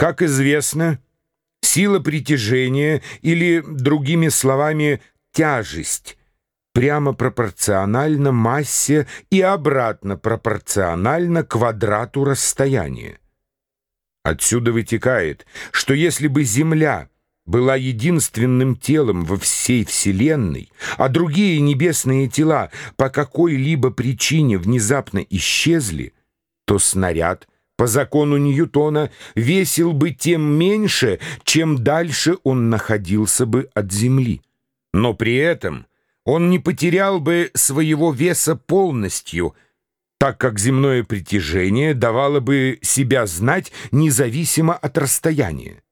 Как известно, сила притяжения или, другими словами, тяжесть прямо пропорциональна массе и обратно пропорционально квадрату расстояния. Отсюда вытекает, что если бы Земля была единственным телом во всей Вселенной, а другие небесные тела по какой-либо причине внезапно исчезли, то снаряд по закону Ньютона весил бы тем меньше, чем дальше он находился бы от Земли. Но при этом он не потерял бы своего веса полностью – так как земное притяжение давало бы себя знать независимо от расстояния.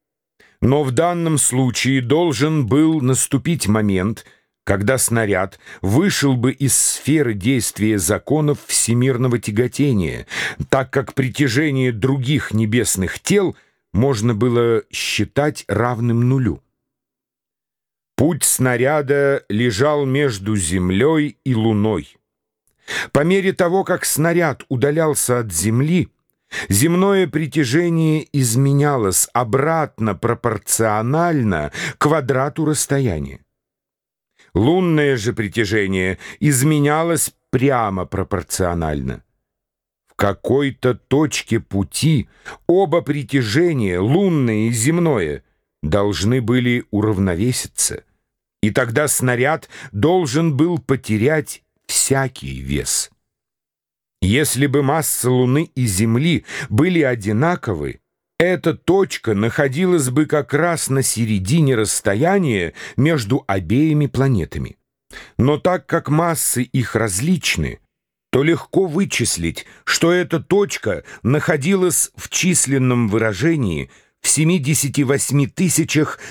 Но в данном случае должен был наступить момент, когда снаряд вышел бы из сферы действия законов всемирного тяготения, так как притяжение других небесных тел можно было считать равным нулю. Путь снаряда лежал между Землей и Луной. По мере того, как снаряд удалялся от Земли, земное притяжение изменялось обратно пропорционально квадрату расстояния. Лунное же притяжение изменялось прямо пропорционально. В какой-то точке пути оба притяжения, лунное и земное, должны были уравновеситься, и тогда снаряд должен был потерять всякий вес. Если бы масса Луны и Земли были одинаковы, эта точка находилась бы как раз на середине расстояния между обеими планетами. Но так как массы их различны, то легко вычислить, что эта точка находилась в численном выражении в 78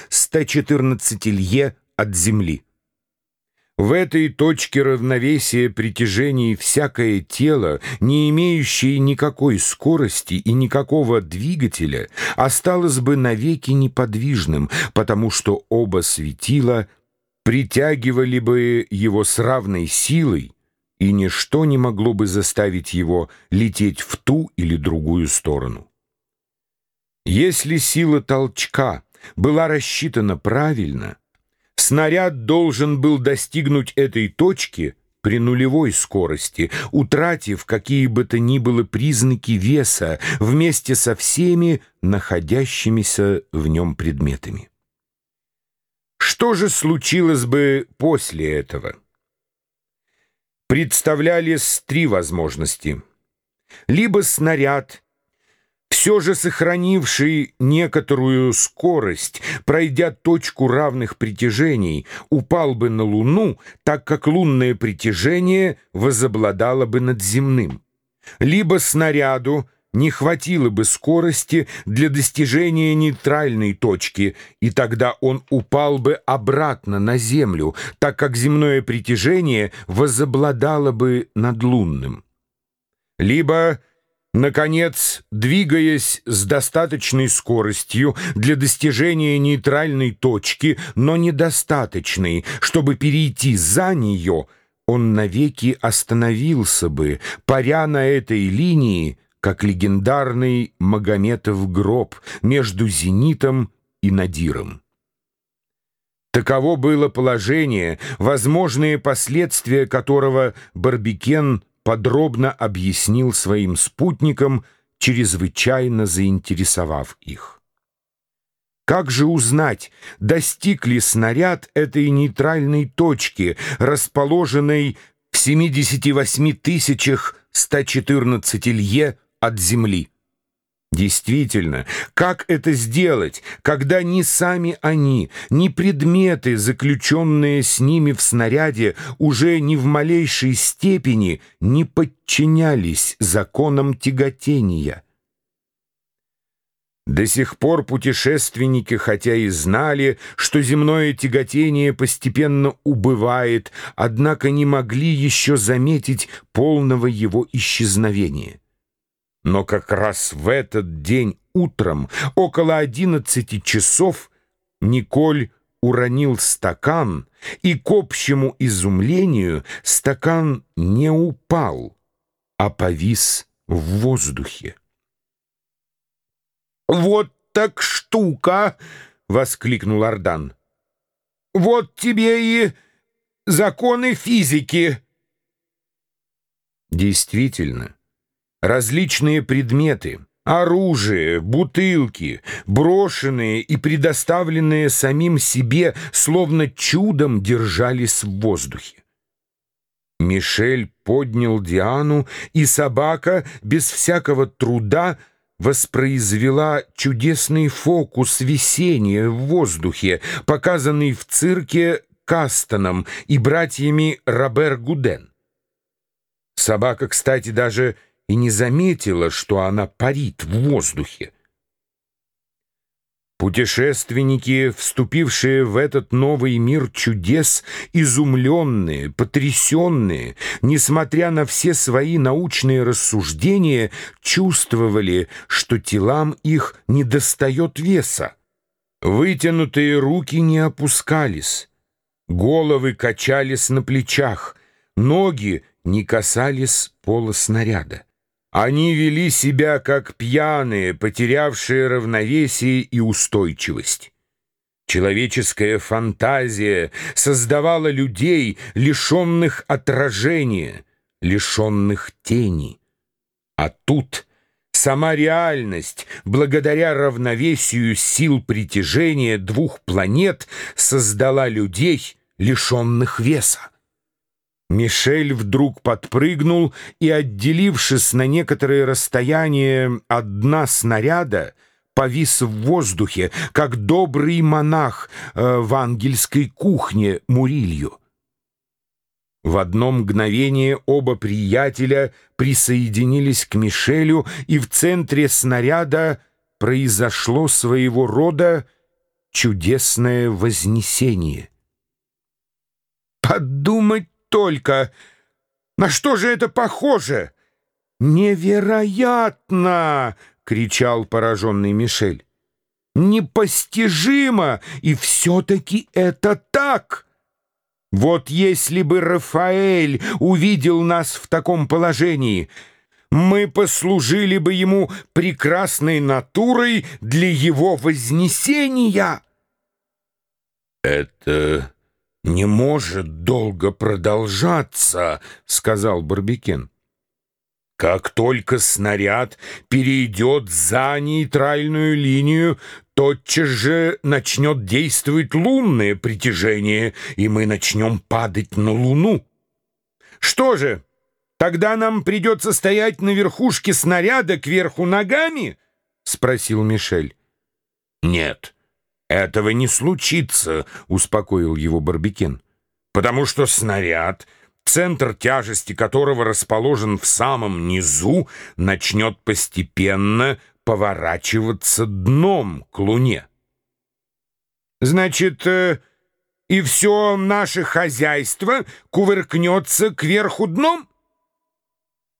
114 лье от Земли. В этой точке равновесия притяжений всякое тело, не имеющее никакой скорости и никакого двигателя, осталось бы навеки неподвижным, потому что оба светила притягивали бы его с равной силой, и ничто не могло бы заставить его лететь в ту или другую сторону. Если сила толчка была рассчитана правильно — Снаряд должен был достигнуть этой точки при нулевой скорости, утратив какие бы то ни было признаки веса вместе со всеми находящимися в нем предметами. Что же случилось бы после этого? Представлялись три возможности. Либо снаряд все же сохранивший некоторую скорость, пройдя точку равных притяжений, упал бы на Луну, так как лунное притяжение возобладало бы над земным. Либо снаряду не хватило бы скорости для достижения нейтральной точки, и тогда он упал бы обратно на Землю, так как земное притяжение возобладало бы над лунным. Либо Наконец, двигаясь с достаточной скоростью для достижения нейтральной точки, но недостаточной, чтобы перейти за нее, он навеки остановился бы, паря на этой линии, как легендарный Магометов гроб между зенитом и надиром. Таково было положение, возможные последствия которого Барбикен подробно объяснил своим спутникам, чрезвычайно заинтересовав их. Как же узнать, достиг ли снаряд этой нейтральной точки, расположенной в 78 114 лье от Земли? Действительно, как это сделать, когда ни сами они, ни предметы, заключенные с ними в снаряде, уже ни в малейшей степени не подчинялись законам тяготения? До сих пор путешественники, хотя и знали, что земное тяготение постепенно убывает, однако не могли еще заметить полного его исчезновения. Но как раз в этот день утром, около одиннадцати часов, Николь уронил стакан, и к общему изумлению стакан не упал, а повис в воздухе. «Вот так штука!» — воскликнул Ардан. «Вот тебе и законы физики!» Действительно, различные предметы, оружие, бутылки, брошенные и предоставленные самим себе, словно чудом держались в воздухе. Мишель поднял Диану, и собака без всякого труда воспроизвела чудесный фокус висения в воздухе, показанный в цирке Кастоном и братьями Робер Гуден. Собака, кстати, даже и не заметила, что она парит в воздухе. Путешественники, вступившие в этот новый мир чудес, изумленные, потрясенные, несмотря на все свои научные рассуждения, чувствовали, что телам их недостает веса. Вытянутые руки не опускались, головы качались на плечах, ноги не касались пола снаряда. Они вели себя как пьяные, потерявшие равновесие и устойчивость. Человеческая фантазия создавала людей, лишенных отражения, лишенных тени. А тут сама реальность, благодаря равновесию сил притяжения двух планет, создала людей, лишенных веса. Мишель вдруг подпрыгнул и, отделившись на некоторое расстояние от дна снаряда, повис в воздухе, как добрый монах э, в ангельской кухне Мурилью. В одно мгновение оба приятеля присоединились к Мишелю, и в центре снаряда произошло своего рода чудесное вознесение. «Подумать только! На что же это похоже?» «Невероятно!» — кричал пораженный Мишель. «Непостижимо! И все-таки это так!» Вот если бы Рафаэль увидел нас в таком положении, мы послужили бы ему прекрасной натурой для его вознесения. Это «Не может долго продолжаться», — сказал Барбекен. «Как только снаряд перейдет за нейтральную линию, тотчас же начнет действовать лунное притяжение, и мы начнем падать на Луну. Что же, тогда нам придется стоять на верхушке снаряда кверху ногами?» — спросил Мишель. «Нет». «Этого не случится», — успокоил его Барбикен, «потому что снаряд, центр тяжести которого расположен в самом низу, начнет постепенно поворачиваться дном к Луне». «Значит, э, и все наше хозяйство кувыркнется кверху дном?»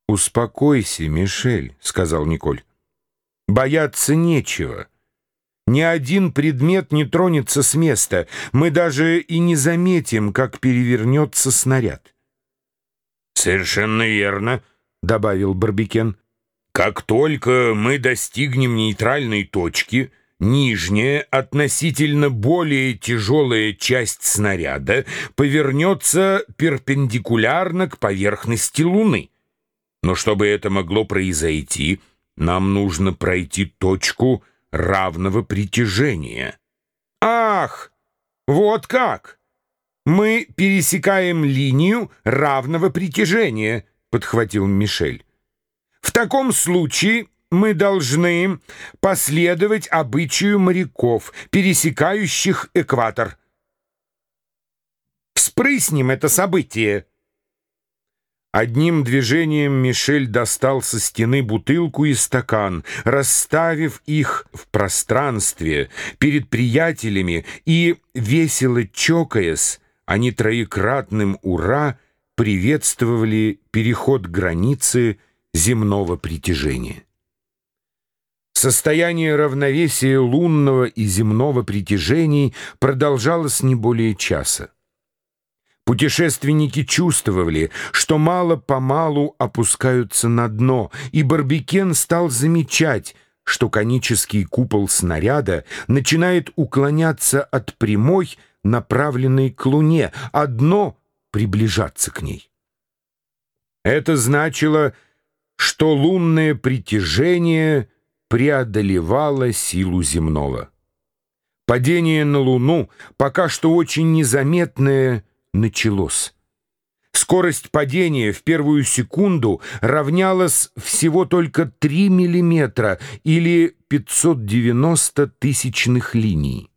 «Успокойся, Мишель», — сказал Николь. «Бояться нечего». Ни один предмет не тронется с места. Мы даже и не заметим, как перевернется снаряд. «Совершенно верно», — добавил Барбикен. «Как только мы достигнем нейтральной точки, нижняя, относительно более тяжелая часть снаряда повернется перпендикулярно к поверхности Луны. Но чтобы это могло произойти, нам нужно пройти точку — равного притяжения. Ах, вот как! Мы пересекаем линию равного притяжения, подхватил Мишель. В таком случае мы должны последовать обычаю моряков, пересекающих экватор. Вспрыснем это событие. Одним движением Мишель достал со стены бутылку и стакан, расставив их в пространстве перед приятелями и, весело чокаясь, они троекратным «Ура!» приветствовали переход границы земного притяжения. Состояние равновесия лунного и земного притяжений продолжалось не более часа. Путешественники чувствовали, что мало-помалу опускаются на дно, и Барбикен стал замечать, что конический купол снаряда начинает уклоняться от прямой, направленной к Луне, а дно — приближаться к ней. Это значило, что лунное притяжение преодолевало силу земного. Падение на Луну, пока что очень незаметное, началось. Скорость падения в первую секунду равнялась всего только 3 миллиметра или 590 тысячных линий.